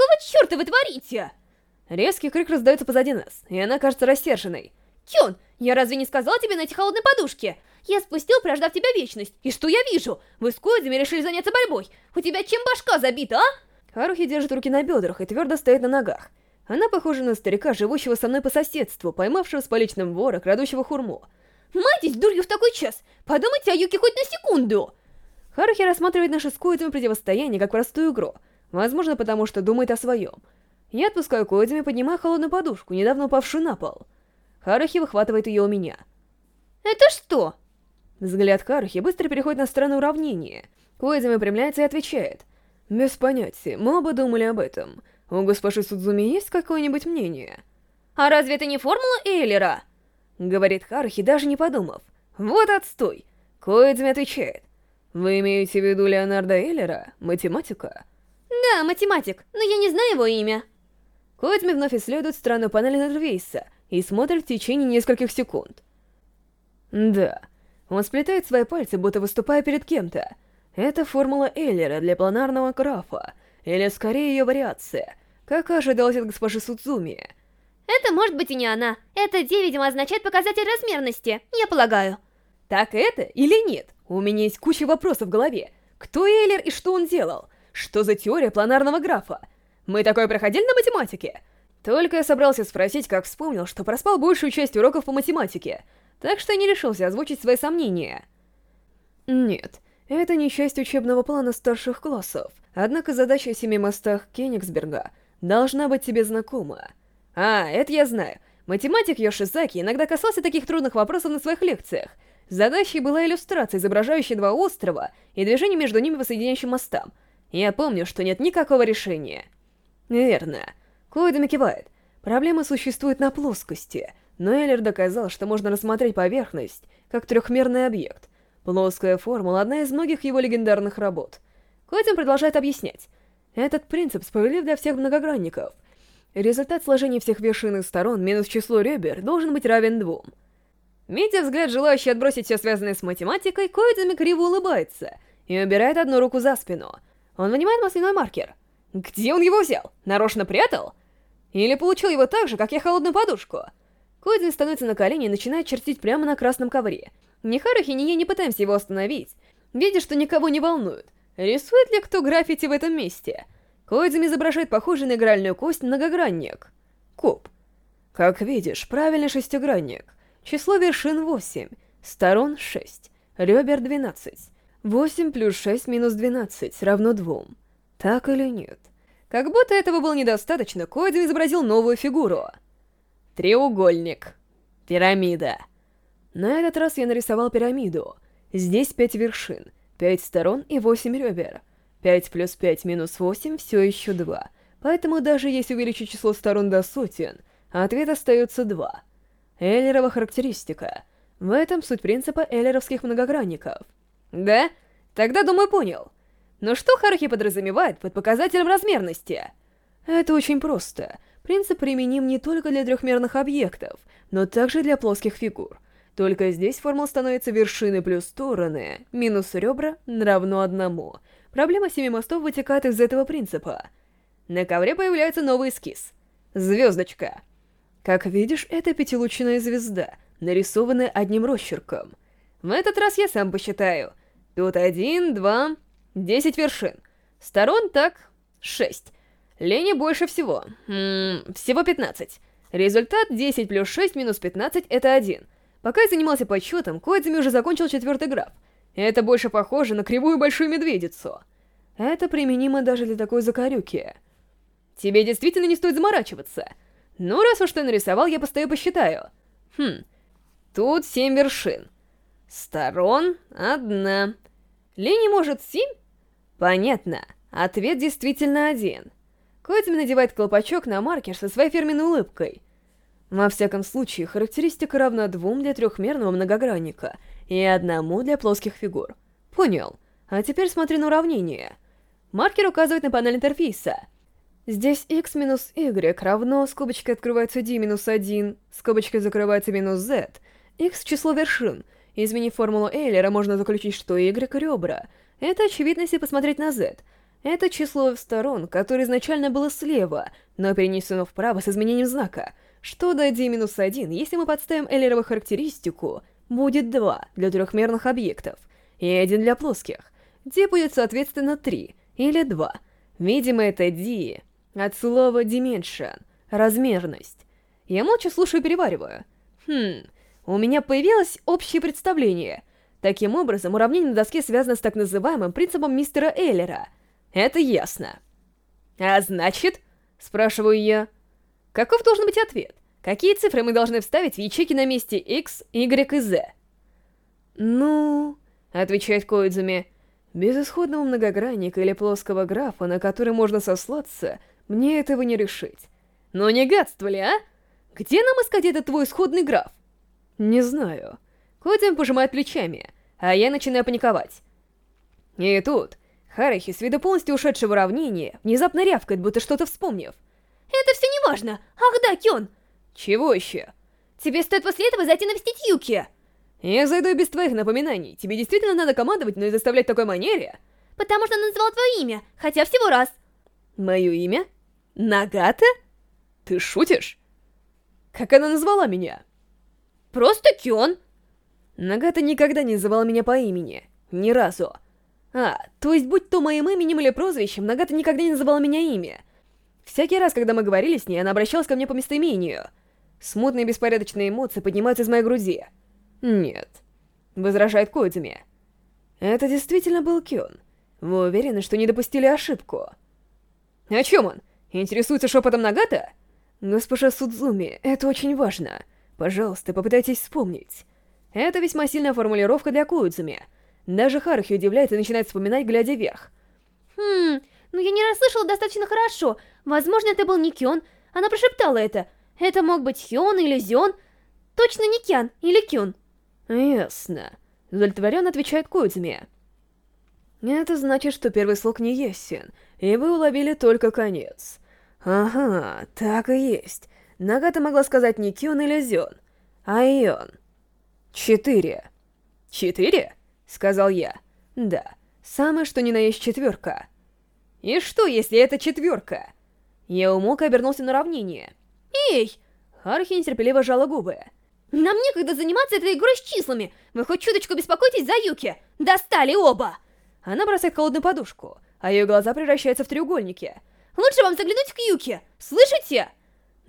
какого черта вы творите? Резкий крик раздается позади нас, и она кажется рассерженной. Кён, я разве не сказала тебе найти холодной подушки? Я спустил, прождав тебя вечность. И что я вижу? Вы с Коидзами решили заняться борьбой. У тебя чем башка забита, а? Харухи держит руки на бедрах и твердо стоит на ногах. Она похожа на старика, живущего со мной по соседству, поймавшего с поличным вора, крадущего хурму. Майтесь дурью в такой час! Подумайте о Юке хоть на секунду! Харухи рассматривает наше с Коидзами противостояние как простую игру. Возможно, потому что думает о своем. Я отпускаю Коидзами, поднимая холодную подушку, недавно упавшую на пол. Харухи выхватывает ее у меня. «Это что?» Взгляд Харухи быстро переходит на сторону уравнения. Коидзами выпрямляется и отвечает. «Без понятия, мы оба думали об этом. У госпожи Судзуми есть какое-нибудь мнение?» «А разве это не формула Эйлера?» Говорит Харухи, даже не подумав. «Вот отстой!» Коидзами отвечает. «Вы имеете в виду Леонардо Эйлера, математика?» «Да, математик, но я не знаю его имя». Коидзми вновь исследует странную панель интерфейса и смотрит в течение нескольких секунд. Да, он сплетает свои пальцы, будто выступая перед кем-то. Это формула Эйлера для планарного графа, или скорее ее вариация, как ожидалось от госпожи Судзуми. Это может быть и не она. Это D, видимо, означает показатель размерности, я полагаю. Так это или нет? У меня есть куча вопросов в голове. Кто Эйлер и что он делал? Что за теория планарного графа? Мы такое проходили на математике? Только я собрался спросить, как вспомнил, что проспал большую часть уроков по математике, так что я не решился озвучить свои сомнения. Нет, это не часть учебного плана старших классов, однако задача о семи мостах Кенигсберга должна быть тебе знакома. А, это я знаю. Математик Йошизаки иногда касался таких трудных вопросов на своих лекциях. Задачей была иллюстрация, изображающая два острова и движение между ними по соединяющим мостам. Я помню, что нет никакого решения. Верно. Коидами кивает. Проблема существует на плоскости, но Эллер доказал, что можно рассмотреть поверхность как трехмерный объект. Плоская формула — одна из многих его легендарных работ. Коидем продолжает объяснять. Этот принцип справедлив для всех многогранников. Результат сложения всех вершин и сторон минус число ребер должен быть равен двум. Видя взгляд, желающий отбросить все связанное с математикой, Коидзами криво улыбается и убирает одну руку за спину. Он вынимает масляной маркер. Где он его взял? Нарочно прятал? Или получил его так же, как я холодную подушку? Коидзин становится на колени и начинает чертить прямо на красном ковре. Ни Харахи, ни я не пытаемся его остановить. Видя, что никого не волнует. Рисует ли кто граффити в этом месте? Коидзин изображает похожий на игральную кость многогранник. Куб. Как видишь, правильный шестигранник. Число вершин 8, сторон 6, ребер 12. 8 плюс 6 минус 12 равно 2. Так или нет? Как будто этого было недостаточно, Коидзин изобразил новую фигуру. Треугольник. Пирамида. На этот раз я нарисовал пирамиду. Здесь пять вершин, пять сторон и восемь ребер. 5 плюс 5 минус 8 все еще 2. Поэтому даже если увеличить число сторон до сотен, ответ остается 2. Эйлерова характеристика. В этом суть принципа эйлеровских многогранников. Да? Тогда, думаю, понял. Но что Харахи подразумевает под показателем размерности? Это очень просто. Принцип применим не только для трехмерных объектов, но также для плоских фигур. Только здесь формула становится вершины плюс стороны, минус ребра равно одному. Проблема семи мостов вытекает из этого принципа. На ковре появляется новый эскиз. Звездочка. Как видишь, это пятилучная звезда, нарисованная одним росчерком. В этот раз я сам посчитаю. Тут один, два, Десять вершин. Сторон так, шесть. Лени больше всего. М всего 15. Результат 10 плюс 6 минус 15 это 1. Пока я занимался подсчетом, Коидзами уже закончил четвертый граф. Это больше похоже на кривую большую медведицу. Это применимо даже для такой закорюки. Тебе действительно не стоит заморачиваться. Ну, раз уж ты нарисовал, я постою посчитаю. Хм, тут семь вершин. Сторон — одна. Линий может семь? Понятно. Ответ действительно один. Коэтми надевает колпачок на маркер со своей фирменной улыбкой. Во всяком случае, характеристика равна двум для трехмерного многогранника и одному для плоских фигур. Понял. А теперь смотри на уравнение. Маркер указывает на панель интерфейса. Здесь x минус y равно, скобочкой открывается d минус 1, скобочкой закрывается минус z, x — число вершин. Изменив формулу Эйлера, можно заключить, что y — ребра — это очевидно, если посмотреть на Z. Это число сторон, которое изначально было слева, но перенесено вправо с изменением знака, что до d-1, если мы подставим Эллерову характеристику, будет 2 для трехмерных объектов и 1 для плоских. d будет соответственно 3 или 2. Видимо, это d от слова dimension, размерность. Я молча слушаю и перевариваю. Хм, у меня появилось общее представление. Таким образом, уравнение на доске связано с так называемым принципом мистера Эйлера. Это ясно. А значит, спрашиваю я, каков должен быть ответ? Какие цифры мы должны вставить в ячейки на месте x, y и z? Ну, отвечает Коидзуми, без исходного многогранника или плоского графа, на который можно сослаться, мне этого не решить. Но не гадство ли, а? Где нам искать этот твой исходный граф? Не знаю. Кодзим пожимает плечами, а я начинаю паниковать. И тут Харахи, с вида полностью ушедшего уравнения, внезапно рявкает, будто что-то вспомнив. «Это все не важно! Ах да, Кён!» «Чего еще?» «Тебе стоит после этого зайти навестить Юки!» «Я зайду без твоих напоминаний. Тебе действительно надо командовать, но и заставлять такой манере?» «Потому что она назвала твое имя, хотя всего раз!» «Мое имя? Нагата? Ты шутишь?» «Как она назвала меня?» «Просто Кён!» Нагата никогда не называла меня по имени. Ни разу. А, то есть будь то моим именем или прозвищем, Нагата никогда не называла меня имя. Всякий раз, когда мы говорили с ней, она обращалась ко мне по местоимению. Смутные беспорядочные эмоции поднимаются из моей груди. «Нет», — возражает Кодзуми. «Это действительно был Кён. Вы уверены, что не допустили ошибку?» «О чем он? Интересуется шепотом Нагата?» «Госпожа Судзуми, это очень важно. Пожалуйста, попытайтесь вспомнить». Это весьма сильная формулировка для Куидзуми. Даже Харухи удивляется и начинает вспоминать, глядя вверх. «Хм, ну я не расслышала достаточно хорошо. Возможно, это был не Кён. Она прошептала это. Это мог быть Хён или Зён. Точно не Кян или Кён». «Ясно», — удовлетворенно отвечает Куидзуми. «Это значит, что первый слог не ясен, и вы уловили только конец». «Ага, так и есть. Нагата могла сказать не Кён или Зён, а Ион». «Четыре». «Четыре?» — сказал я. «Да, самое что ни на есть четверка». «И что, если это четверка?» Я умолк и обернулся на равнение. «Эй!» Хархи нетерпеливо жала губы. «Нам некогда заниматься этой игрой с числами! Вы хоть чуточку беспокойтесь за Юки! Достали оба!» Она бросает холодную подушку, а ее глаза превращаются в треугольники. «Лучше вам заглянуть к Юки! Слышите?»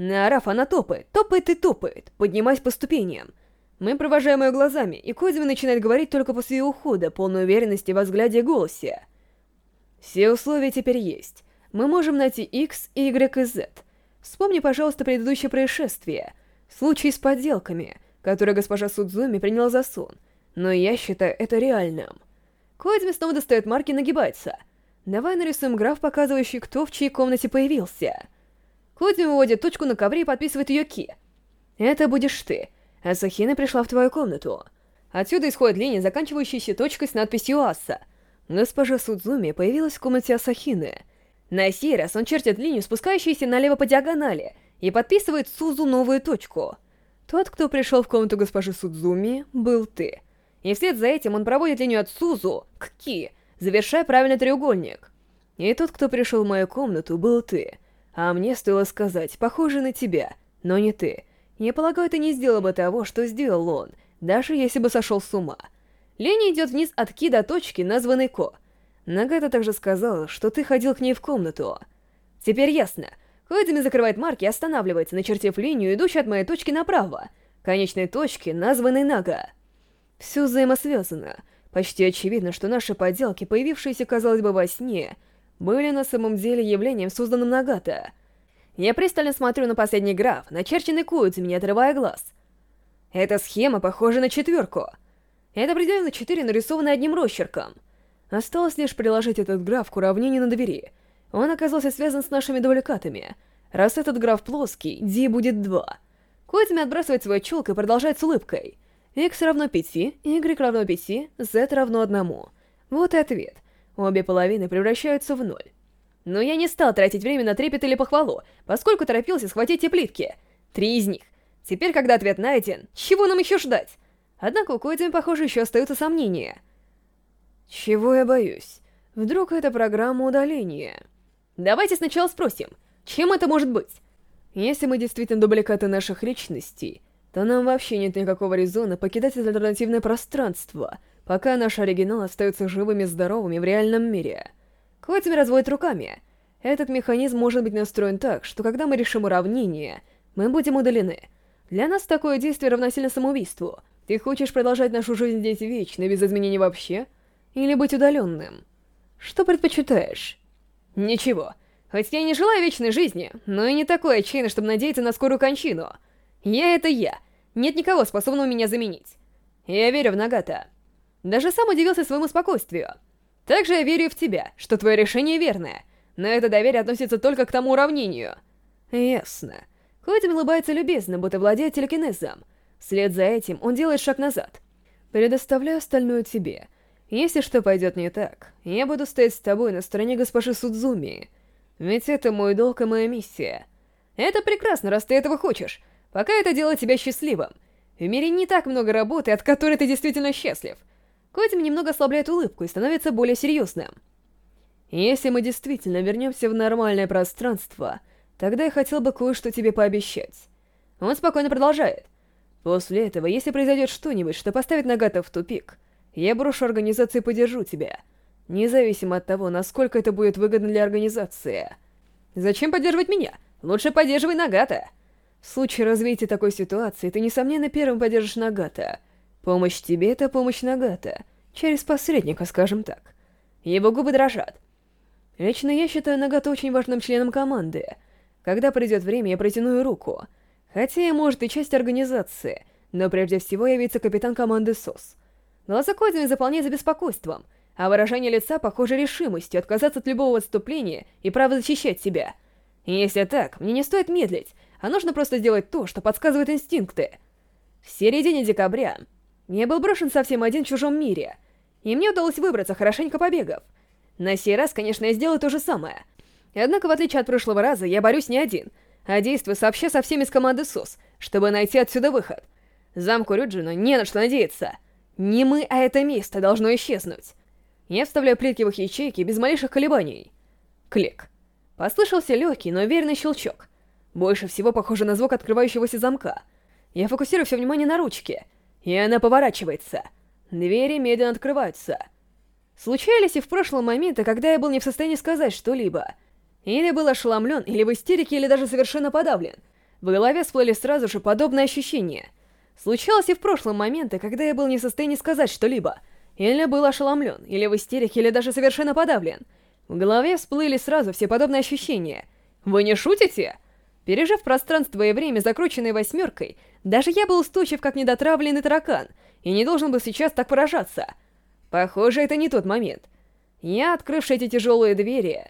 Наорав, она топает, топает и топает, поднимаясь по ступеням. Мы провожаем ее глазами, и Кодзима начинает говорить только после ее ухода, полной уверенности во взгляде и голосе. Все условия теперь есть. Мы можем найти X, Y и Z. Вспомни, пожалуйста, предыдущее происшествие. Случай с подделками, который госпожа Судзуми приняла за сон. Но я считаю это реальным. Кодзима снова достает марки и нагибается. Давай нарисуем граф, показывающий, кто в чьей комнате появился. Кодзима выводит точку на ковре и подписывает ее ки. Это будешь ты. Асахина пришла в твою комнату. Отсюда исходит линия, заканчивающаяся точкой с надписью Аса. Госпожа Судзуми появилась в комнате Асахины. На сей раз он чертит линию, спускающуюся налево по диагонали, и подписывает Сузу новую точку. Тот, кто пришел в комнату госпожи Судзуми, был ты. И вслед за этим он проводит линию от Сузу к Ки, завершая правильный треугольник. И тот, кто пришел в мою комнату, был ты. А мне стоило сказать, похоже на тебя, но не ты. Я полагаю, ты не сделал бы того, что сделал он, даже если бы сошел с ума. Линия идет вниз от Ки до точки, названной Ко. Нагата также сказала, что ты ходил к ней в комнату. Теперь ясно. Коидзами закрывает марки и останавливается, начертив линию, идущую от моей точки направо, конечной точки, названной Нага. Все взаимосвязано. Почти очевидно, что наши подделки, появившиеся, казалось бы, во сне, были на самом деле явлением, созданным Нагата — я пристально смотрю на последний граф, начерченный Куидзами, не отрывая глаз. Эта схема похожа на четверку. Это определенно четыре, нарисованные одним росчерком. Осталось лишь приложить этот граф к уравнению на двери. Он оказался связан с нашими дубликатами. Раз этот граф плоский, D будет 2. Коидзами отбрасывает свой челк и продолжает с улыбкой. X равно 5, Y равно 5, Z равно 1. Вот и ответ. Обе половины превращаются в ноль. Но я не стал тратить время на трепет или похвалу, поскольку торопился схватить те плитки. Три из них. Теперь, когда ответ найден, чего нам еще ждать? Однако у Койдами, похоже, еще остаются сомнения. Чего я боюсь? Вдруг это программа удаления? Давайте сначала спросим, чем это может быть? Если мы действительно дубликаты наших личностей, то нам вообще нет никакого резона покидать это альтернативное пространство, пока наш оригинал остается живыми и здоровыми в реальном мире. Котами разводит руками. Этот механизм может быть настроен так, что когда мы решим уравнение, мы будем удалены. Для нас такое действие равносильно самоубийству. Ты хочешь продолжать нашу жизнь здесь вечно, без изменений вообще? Или быть удаленным? Что предпочитаешь? Ничего. Хоть я и не желаю вечной жизни, но и не такой отчаянный, чтобы надеяться на скорую кончину. Я — это я. Нет никого, способного меня заменить. Я верю в Нагата. Даже сам удивился своему спокойствию. Также я верю в тебя, что твое решение верное, но это доверие относится только к тому уравнению. Ясно. Хотим улыбается любезно, будто владеет телекинезом. Вслед за этим он делает шаг назад. Предоставляю остальное тебе — если что пойдет не так, я буду стоять с тобой на стороне госпожи Судзуми. Ведь это мой долг и моя миссия. Это прекрасно, раз ты этого хочешь. Пока это делает тебя счастливым. В мире не так много работы, от которой ты действительно счастлив. Котим немного ослабляет улыбку и становится более серьезным. Если мы действительно вернемся в нормальное пространство, тогда я хотел бы кое-что тебе пообещать. Он спокойно продолжает. После этого, если произойдет что-нибудь, что поставит Нагата в тупик, я брошу организацию и поддержу тебя. Независимо от того, насколько это будет выгодно для организации. Зачем поддерживать меня? Лучше поддерживай Нагата. В случае развития такой ситуации, ты, несомненно, первым поддержишь Нагата. Помощь тебе — это помощь Нагата. Через посредника, скажем так. Его губы дрожат. Лично я считаю Нагата очень важным членом команды. Когда придет время, я протяну руку. Хотя я, может, и часть организации, но прежде всего я вице-капитан команды СОС. Глаза Кодзими заполняются беспокойством, а выражение лица похоже решимостью отказаться от любого отступления и право защищать себя. Если так, мне не стоит медлить, а нужно просто сделать то, что подсказывают инстинкты. В середине декабря я был брошен совсем один в чужом мире, и мне удалось выбраться, хорошенько побегав. На сей раз, конечно, я сделаю то же самое. Однако, в отличие от прошлого раза, я борюсь не один, а действую сообща со всеми из команды СОС, чтобы найти отсюда выход. Замку Рюджина не на что надеяться — не мы, а это место должно исчезнуть. Я вставляю плитки в их ячейки без малейших колебаний. Клик. Послышался легкий, но уверенный щелчок. Больше всего похоже на звук открывающегося замка. Я фокусирую все внимание на ручке, и она поворачивается. Двери медленно открываются. Случались и в прошлом моменты, когда я был не в состоянии сказать что-либо. Или был ошеломлен, или в истерике, или даже совершенно подавлен. В голове всплыли сразу же подобные ощущения — Случалось и в прошлом моменты, когда я был не в состоянии сказать что-либо. Или был ошеломлен, или в истерике, или даже совершенно подавлен. В голове всплыли сразу все подобные ощущения. Вы не шутите? Пережив пространство и время, закрученное восьмеркой, даже я был устойчив, как недотравленный таракан, и не должен был сейчас так поражаться. Похоже, это не тот момент. Я, открывший эти тяжелые двери,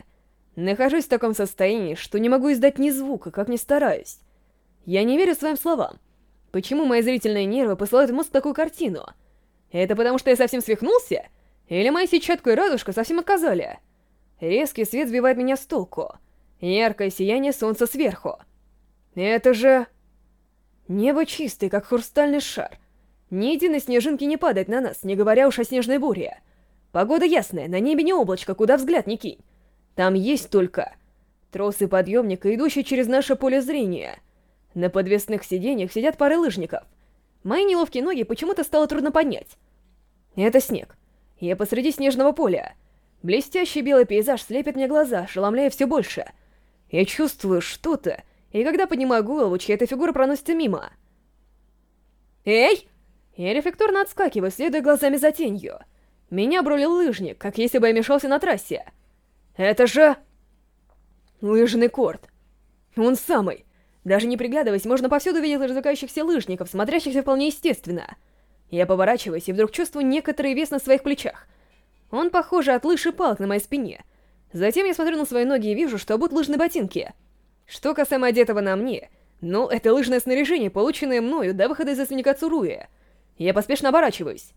нахожусь в таком состоянии, что не могу издать ни звука, как ни стараюсь. Я не верю своим словам. Почему мои зрительные нервы посылают в мозг такую картину? Это потому, что я совсем свихнулся? Или моя сетчатка и радужка совсем отказали? Резкий свет сбивает меня с толку. Яркое сияние солнца сверху. Это же... Небо чистое, как хрустальный шар. Ни единой снежинки не падает на нас, не говоря уж о снежной буре. Погода ясная, на небе не облачко, куда взгляд не кинь. Там есть только... Тросы подъемника, идущие через наше поле зрения — на подвесных сиденьях сидят пары лыжников. Мои неловкие ноги почему-то стало трудно поднять. Это снег. Я посреди снежного поля. Блестящий белый пейзаж слепит мне глаза, ошеломляя все больше. Я чувствую что-то, и когда поднимаю голову, чья-то фигура проносится мимо. «Эй!» Я рефлекторно отскакиваю, следуя глазами за тенью. Меня брулил лыжник, как если бы я мешался на трассе. Это же... Лыжный корт. Он самый. Даже не приглядываясь, можно повсюду видеть развлекающихся лыжников, смотрящихся вполне естественно. Я поворачиваюсь и вдруг чувствую некоторый вес на своих плечах. Он, похоже, от лыж и палок на моей спине. Затем я смотрю на свои ноги и вижу, что обут лыжные ботинки. Что касаемо одетого на мне, ну, это лыжное снаряжение, полученное мною до выхода из особняка Цуруя. Я поспешно оборачиваюсь.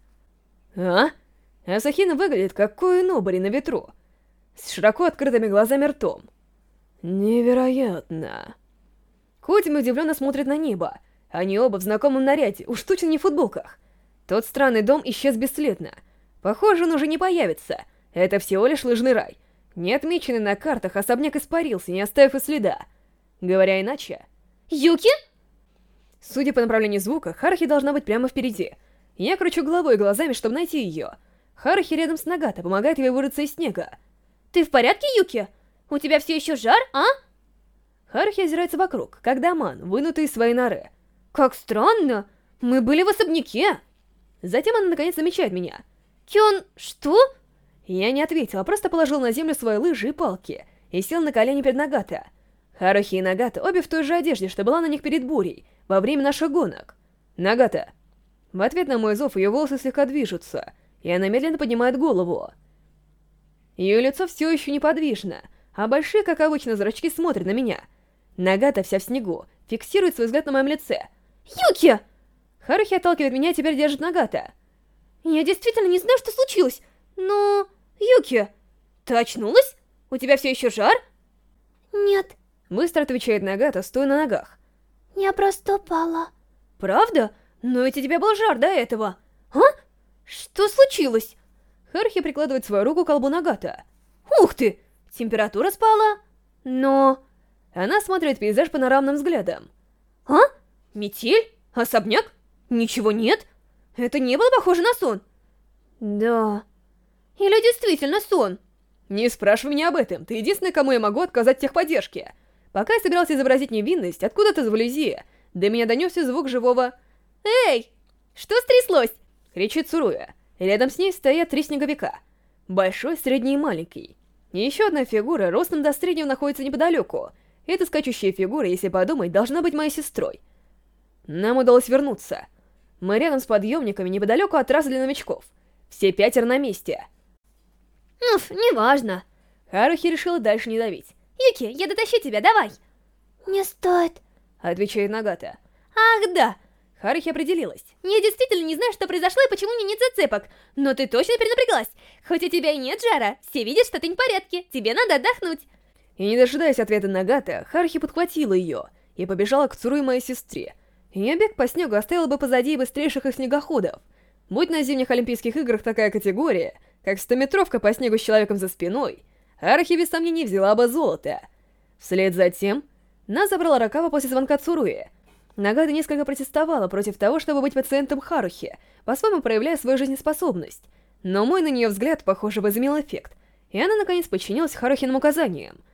А? Асахина выглядит как Коинобари на ветру. С широко открытыми глазами ртом. Невероятно. Котим удивленно смотрит на небо. Они оба в знакомом наряде, уж точно не в футболках. Тот странный дом исчез бесследно. Похоже, он уже не появится. Это всего лишь лыжный рай. Не отмеченный на картах, особняк испарился, не оставив и следа. Говоря иначе... Юки? Судя по направлению звука, Харахи должна быть прямо впереди. Я кручу головой и глазами, чтобы найти ее. Харахи рядом с Нагата, помогает ей вырваться из снега. Ты в порядке, Юки? У тебя все еще жар, а? Харахи озирается вокруг, как Даман, вынутый из своей норы. Как странно. Мы были в особняке. Затем она наконец замечает меня. Кён, что? Я не ответил, а просто положил на землю свои лыжи и палки и сел на колени перед Нагата. Харухи и Нагата обе в той же одежде, что была на них перед бурей, во время наших гонок. Нагата. В ответ на мой зов ее волосы слегка движутся, и она медленно поднимает голову. Ее лицо все еще неподвижно, а большие, как обычно, зрачки смотрят на меня. Нагата вся в снегу, фиксирует свой взгляд на моем лице. «Юки!» Харухи отталкивает меня и теперь держит Нагата. «Я действительно не знаю, что случилось, но... Юки, ты очнулась? У тебя все еще жар?» «Нет», — быстро отвечает Нагата, стоя на ногах. «Я просто упала». «Правда? Но ведь у тебя был жар до этого. А? Что случилось?» Харухи прикладывает свою руку к колбу Нагата. «Ух ты! Температура спала? Но...» Она смотрит пейзаж панорамным взглядом. «А? Метель? Особняк? Ничего нет? Это не было похоже на сон?» «Да...» «Или действительно сон?» «Не спрашивай меня об этом, ты единственный, кому я могу отказать в техподдержке». Пока я собирался изобразить невинность, откуда-то с вблизи, до меня донесся звук живого «Эй, что стряслось?» — кричит Суруя. Рядом с ней стоят три снеговика. Большой, средний и маленький. И еще одна фигура ростом до среднего находится неподалеку. Эта скачущая фигура, если подумать, должна быть моей сестрой. Нам удалось вернуться. Мы рядом с подъемниками неподалеку от для новичков. Все пятеро на месте. Уф, неважно. Харухи решила дальше не давить. Юки, я дотащу тебя, давай. Не стоит. Отвечает Нагата. Ах, да. Харухи определилась. Я действительно не знаю, что произошло и почему у меня нет зацепок. Но ты точно перенапряглась. Хоть у тебя и нет жара, все видят, что ты не в порядке. Тебе надо отдохнуть. И не дожидаясь ответа Нагата, Харухи подхватила ее и побежала к Цуру и моей сестре. Ее бег по снегу оставил бы позади быстрейших их снегоходов. Будь на зимних Олимпийских играх такая категория, как стометровка по снегу с человеком за спиной, Архи без сомнений взяла бы золото. Вслед за тем, нас забрала Ракава после звонка Цуруи. Нагата несколько протестовала против того, чтобы быть пациентом Харухи, по-своему проявляя свою жизнеспособность. Но мой на нее взгляд, похоже, возымел эффект, и она наконец подчинилась Харухиным указаниям —